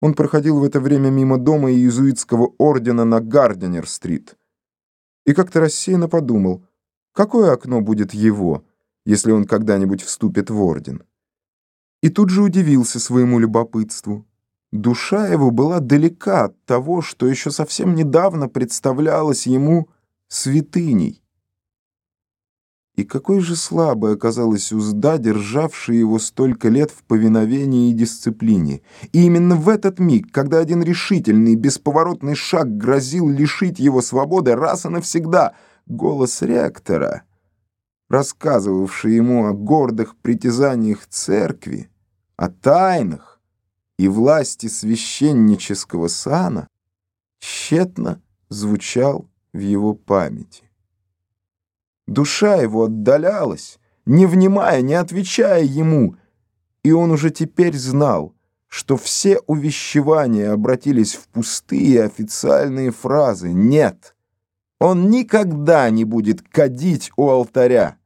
Он проходил в это время мимо дома иезуитского ордена на Гардинер-стрит и как-то рассеянно подумал, какое окно будет его, если он когда-нибудь вступит в орден. И тут же удивился своему любопытству. Душа его была далека от того, что еще совсем недавно представлялось ему святыней. И какой же слабой оказалась узда, державшая его столько лет в повиновении и дисциплине. И именно в этот миг, когда один решительный, бесповоротный шаг грозил лишить его свободы раз и навсегда, голос ректора, рассказывавший ему о гордых притязаниях церкви, о тайнах и власти священнического сана, тщетно звучал в его памяти. Душа его отдалялась, не внимая, не отвечая ему, и он уже теперь знал, что все увещевания обратились в пустые официальные фразы «нет». Он никогда не будет кадить у алтаря.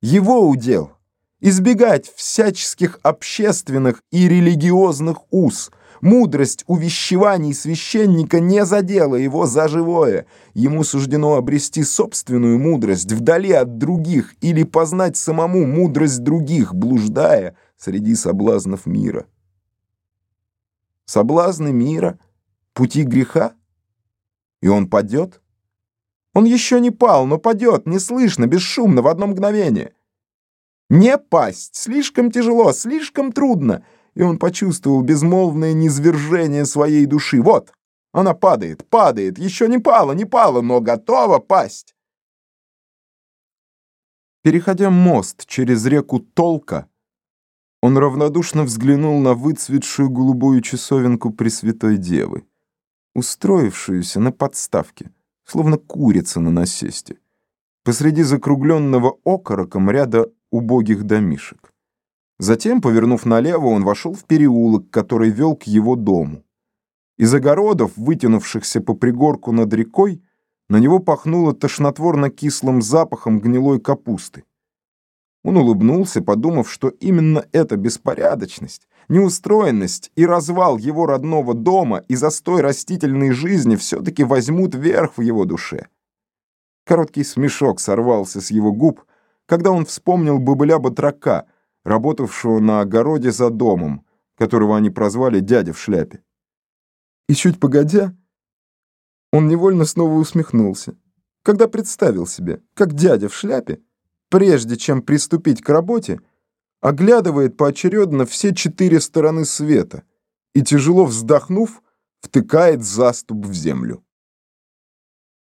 Его удел — избегать всяческих общественных и религиозных уз — Мудрость увещеваний священника не задела его за живое. Ему суждено обрести собственную мудрость вдали от других или познать самому мудрость других, блуждая среди соблазнов мира. Соблазны мира, пути греха? И он падет? Он еще не пал, но падет, неслышно, бесшумно, в одно мгновение. Не пасть, слишком тяжело, слишком трудно — и он почувствовал безмолвное низвержение своей души. Вот, она падает, падает, еще не пала, не пала, но готова пасть. Переходя мост через реку Толка, он равнодушно взглянул на выцветшую голубую часовенку Пресвятой Девы, устроившуюся на подставке, словно курица на насесте, посреди закругленного окороком ряда убогих домишек. Затем, повернув налево, он вошел в переулок, который вел к его дому. Из огородов, вытянувшихся по пригорку над рекой, на него пахнуло тошнотворно-кислым запахом гнилой капусты. Он улыбнулся, подумав, что именно эта беспорядочность, неустроенность и развал его родного дома и застой растительной жизни все-таки возьмут верх в его душе. Короткий смешок сорвался с его губ, когда он вспомнил бобыля-батрака — работавшего на огороде за домом, которого они прозвали «дядя в шляпе». И чуть погодя, он невольно снова усмехнулся, когда представил себе, как дядя в шляпе, прежде чем приступить к работе, оглядывает поочередно все четыре стороны света и, тяжело вздохнув, втыкает заступ в землю.